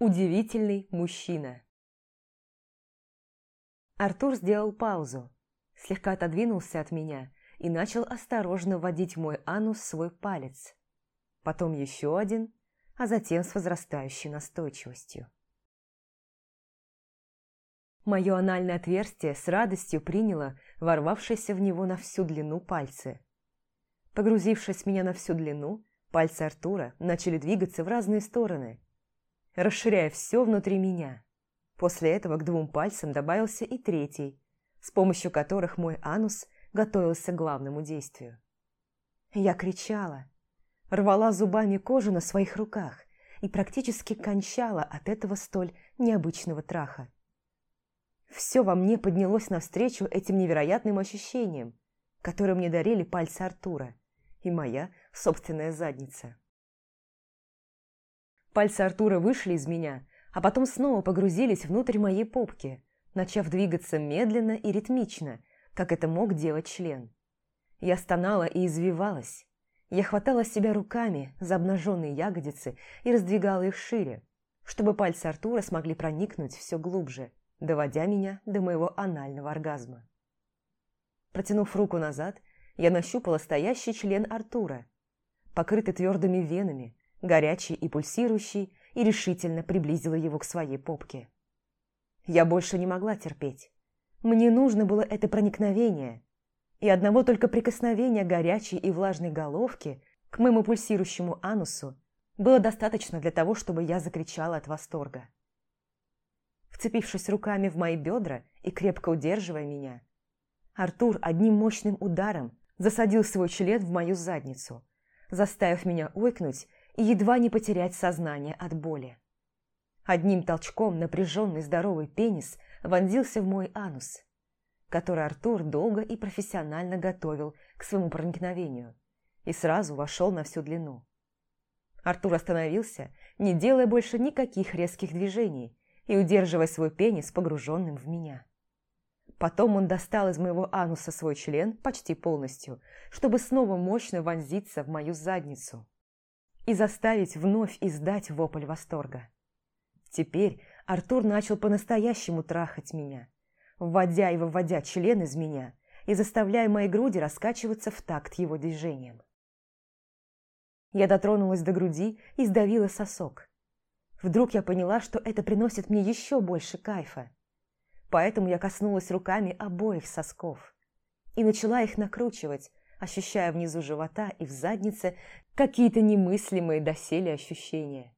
Удивительный мужчина. Артур сделал паузу, слегка отодвинулся от меня и начал осторожно вводить мой анус свой палец. Потом еще один, а затем с возрастающей настойчивостью. Мое анальное отверстие с радостью приняло ворвавшееся в него на всю длину пальцы. Погрузившись в меня на всю длину, пальцы Артура начали двигаться в разные стороны – расширяя все внутри меня. После этого к двум пальцам добавился и третий, с помощью которых мой анус готовился к главному действию. Я кричала, рвала зубами кожу на своих руках и практически кончала от этого столь необычного траха. Все во мне поднялось навстречу этим невероятным ощущениям, которые мне дарили пальцы Артура и моя собственная задница. Пальцы Артура вышли из меня, а потом снова погрузились внутрь моей попки, начав двигаться медленно и ритмично, как это мог делать член. Я стонала и извивалась. Я хватала себя руками за обнаженные ягодицы и раздвигала их шире, чтобы пальцы Артура смогли проникнуть все глубже, доводя меня до моего анального оргазма. Протянув руку назад, я нащупала стоящий член Артура, покрытый твердыми венами, горячий и пульсирующий, и решительно приблизила его к своей попке. Я больше не могла терпеть. Мне нужно было это проникновение, и одного только прикосновения горячей и влажной головки к моему пульсирующему анусу было достаточно для того, чтобы я закричала от восторга. Вцепившись руками в мои бедра и крепко удерживая меня, Артур одним мощным ударом засадил свой член в мою задницу, заставив меня ойкнуть и едва не потерять сознание от боли. Одним толчком напряженный здоровый пенис вонзился в мой анус, который Артур долго и профессионально готовил к своему проникновению и сразу вошел на всю длину. Артур остановился, не делая больше никаких резких движений и удерживая свой пенис погруженным в меня. Потом он достал из моего ануса свой член почти полностью, чтобы снова мощно вонзиться в мою задницу и заставить вновь издать вопль восторга. Теперь Артур начал по-настоящему трахать меня, вводя и выводя член из меня и заставляя мои груди раскачиваться в такт его движением. Я дотронулась до груди и сдавила сосок. Вдруг я поняла, что это приносит мне еще больше кайфа. Поэтому я коснулась руками обоих сосков и начала их накручивать, ощущая внизу живота и в заднице какие-то немыслимые доселе ощущения.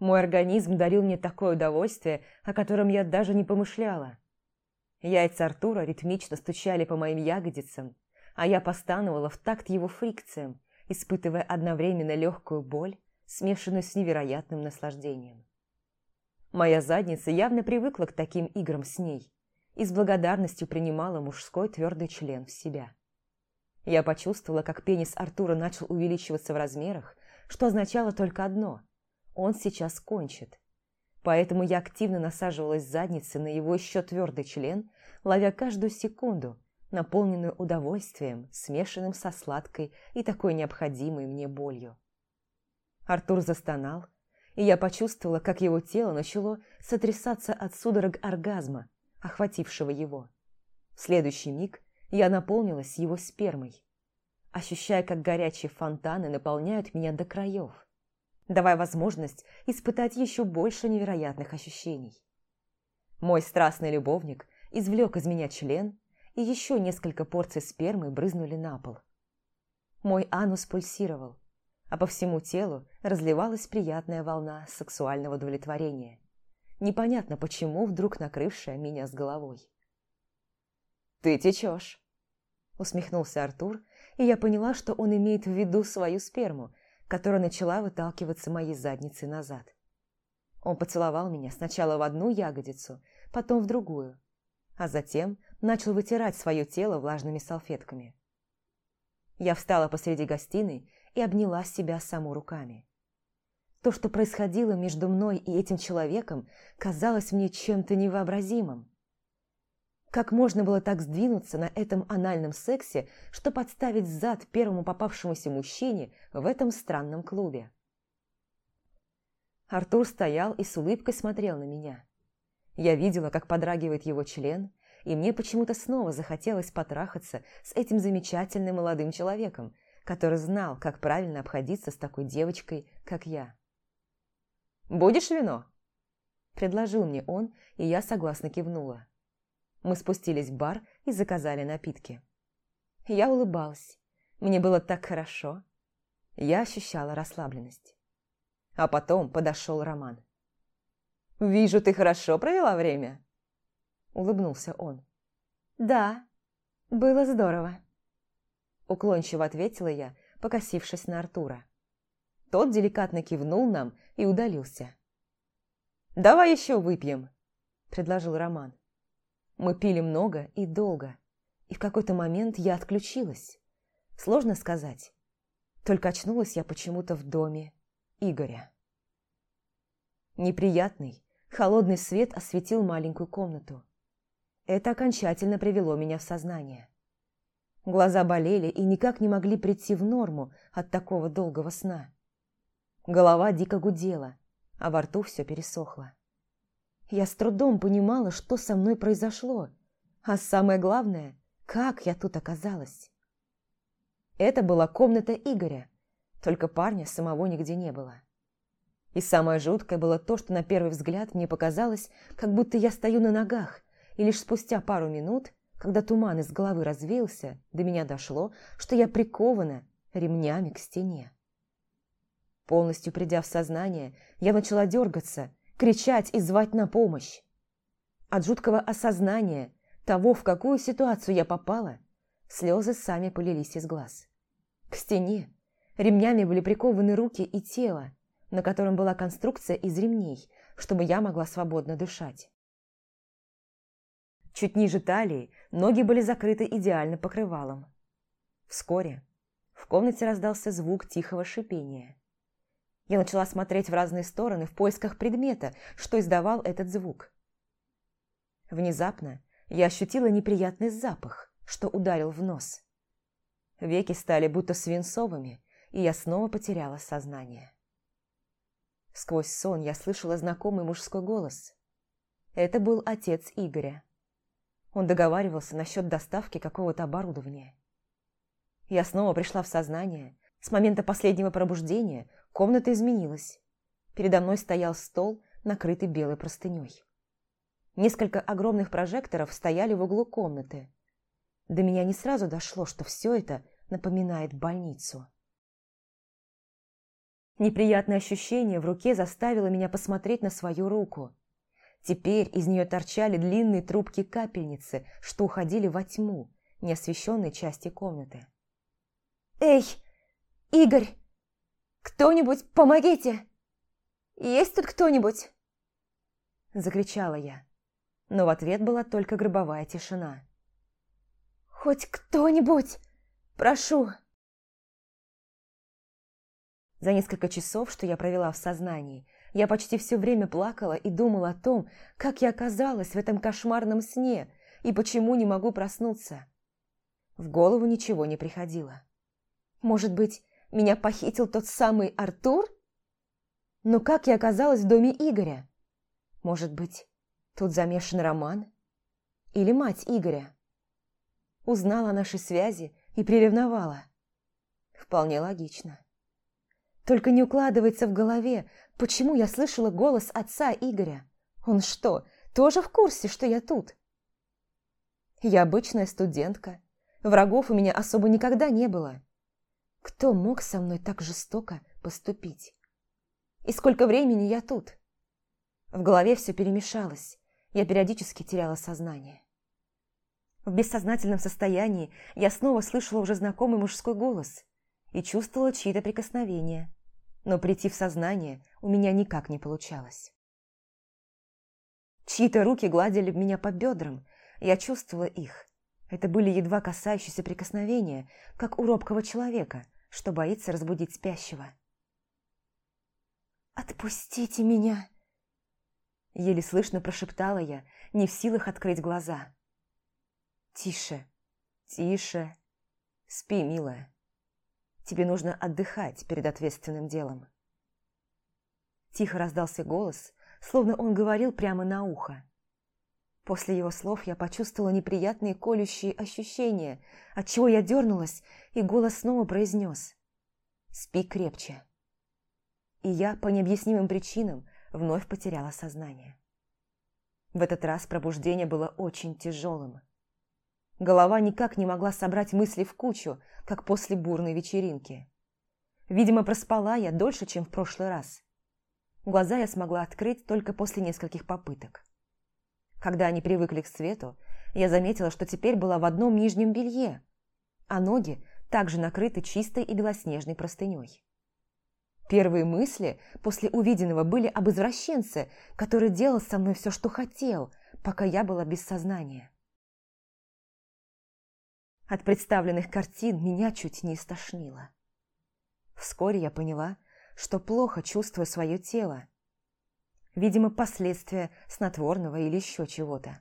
Мой организм дарил мне такое удовольствие, о котором я даже не помышляла. Яйца Артура ритмично стучали по моим ягодицам, а я постановала в такт его фрикциям, испытывая одновременно легкую боль, смешанную с невероятным наслаждением. Моя задница явно привыкла к таким играм с ней и с благодарностью принимала мужской твердый член в себя. Я почувствовала, как пенис Артура начал увеличиваться в размерах, что означало только одно – он сейчас кончит. Поэтому я активно насаживалась задницей на его еще твердый член, ловя каждую секунду, наполненную удовольствием, смешанным со сладкой и такой необходимой мне болью. Артур застонал, и я почувствовала, как его тело начало сотрясаться от судорог оргазма, охватившего его. В следующий миг я наполнилась его спермой, ощущая, как горячие фонтаны наполняют меня до краев, давая возможность испытать еще больше невероятных ощущений. Мой страстный любовник извлек из меня член, и еще несколько порций спермы брызнули на пол. Мой анус пульсировал, а по всему телу разливалась приятная волна сексуального удовлетворения, непонятно почему вдруг накрывшая меня с головой. «Ты течешь!» Усмехнулся Артур, и я поняла, что он имеет в виду свою сперму, которая начала выталкиваться моей задницей назад. Он поцеловал меня сначала в одну ягодицу, потом в другую, а затем начал вытирать свое тело влажными салфетками. Я встала посреди гостиной и обняла себя саму руками. То, что происходило между мной и этим человеком, казалось мне чем-то невообразимым. Как можно было так сдвинуться на этом анальном сексе, что подставить зад первому попавшемуся мужчине в этом странном клубе? Артур стоял и с улыбкой смотрел на меня. Я видела, как подрагивает его член, и мне почему-то снова захотелось потрахаться с этим замечательным молодым человеком, который знал, как правильно обходиться с такой девочкой, как я. «Будешь вино?» Предложил мне он, и я согласно кивнула. Мы спустились в бар и заказали напитки. Я улыбалась. Мне было так хорошо. Я ощущала расслабленность. А потом подошел Роман. «Вижу, ты хорошо провела время?» Улыбнулся он. «Да, было здорово», уклончиво ответила я, покосившись на Артура. Тот деликатно кивнул нам и удалился. «Давай еще выпьем», – предложил Роман. Мы пили много и долго, и в какой-то момент я отключилась. Сложно сказать. Только очнулась я почему-то в доме Игоря. Неприятный, холодный свет осветил маленькую комнату. Это окончательно привело меня в сознание. Глаза болели и никак не могли прийти в норму от такого долгого сна. Голова дико гудела, а во рту все пересохло. Я с трудом понимала, что со мной произошло, а самое главное, как я тут оказалась. Это была комната Игоря, только парня самого нигде не было. И самое жуткое было то, что на первый взгляд мне показалось, как будто я стою на ногах, и лишь спустя пару минут, когда туман из головы развеялся, до меня дошло, что я прикована ремнями к стене. Полностью придя в сознание, я начала дергаться, кричать и звать на помощь. От жуткого осознания того, в какую ситуацию я попала, слезы сами полились из глаз. К стене ремнями были прикованы руки и тело, на котором была конструкция из ремней, чтобы я могла свободно дышать. Чуть ниже талии ноги были закрыты идеально покрывалом. Вскоре в комнате раздался звук тихого шипения. Я начала смотреть в разные стороны в поисках предмета, что издавал этот звук. Внезапно я ощутила неприятный запах, что ударил в нос. Веки стали будто свинцовыми, и я снова потеряла сознание. Сквозь сон я слышала знакомый мужской голос. Это был отец Игоря. Он договаривался насчет доставки какого-то оборудования. Я снова пришла в сознание. С момента последнего пробуждения комната изменилась. Передо мной стоял стол, накрытый белой простыней. Несколько огромных прожекторов стояли в углу комнаты. До меня не сразу дошло, что все это напоминает больницу. Неприятное ощущение в руке заставило меня посмотреть на свою руку. Теперь из нее торчали длинные трубки капельницы, что уходили во тьму, неосвещенной части комнаты. «Эй, Игорь! Кто-нибудь, помогите! Есть тут кто-нибудь?» Закричала я, но в ответ была только гробовая тишина. «Хоть кто-нибудь! Прошу!» За несколько часов, что я провела в сознании, я почти все время плакала и думала о том, как я оказалась в этом кошмарном сне и почему не могу проснуться. В голову ничего не приходило. Может быть, меня похитил тот самый Артур? Но как я оказалась в доме Игоря? Может быть, тут замешан Роман? Или мать Игоря? Узнала о нашей связи и приревновала. Вполне логично. Только не укладывается в голове, почему я слышала голос отца Игоря. Он что, тоже в курсе, что я тут? Я обычная студентка. Врагов у меня особо никогда не было. Кто мог со мной так жестоко поступить? И сколько времени я тут? В голове все перемешалось. Я периодически теряла сознание. В бессознательном состоянии я снова слышала уже знакомый мужской голос и чувствовала чьи-то прикосновения но прийти в сознание у меня никак не получалось. Чьи-то руки гладили меня по бедрам, я чувствовала их. Это были едва касающиеся прикосновения, как у робкого человека, что боится разбудить спящего. «Отпустите меня!» Еле слышно прошептала я, не в силах открыть глаза. «Тише, тише, спи, милая». Тебе нужно отдыхать перед ответственным делом. Тихо раздался голос, словно он говорил прямо на ухо. После его слов я почувствовала неприятные колющие ощущения, отчего я дернулась, и голос снова произнес «Спи крепче». И я, по необъяснимым причинам, вновь потеряла сознание. В этот раз пробуждение было очень тяжелым. Голова никак не могла собрать мысли в кучу, как после бурной вечеринки. Видимо, проспала я дольше, чем в прошлый раз. Глаза я смогла открыть только после нескольких попыток. Когда они привыкли к свету, я заметила, что теперь была в одном нижнем белье, а ноги также накрыты чистой и белоснежной простыней. Первые мысли после увиденного были об извращенце, который делал со мной все, что хотел, пока я была без сознания. От представленных картин меня чуть не истошнило. Вскоре я поняла, что плохо чувствую свое тело, Видимо, последствия снотворного или еще чего-то.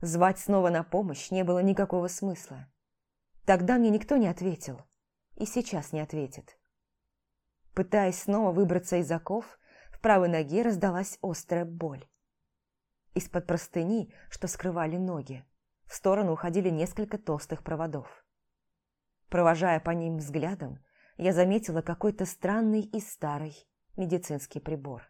Звать снова на помощь не было никакого смысла. Тогда мне никто не ответил. И сейчас не ответит. Пытаясь снова выбраться из оков, в правой ноге раздалась острая боль. Из-под простыни, что скрывали ноги, в сторону уходили несколько толстых проводов. Провожая по ним взглядом, я заметила какой-то странный и старый медицинский прибор.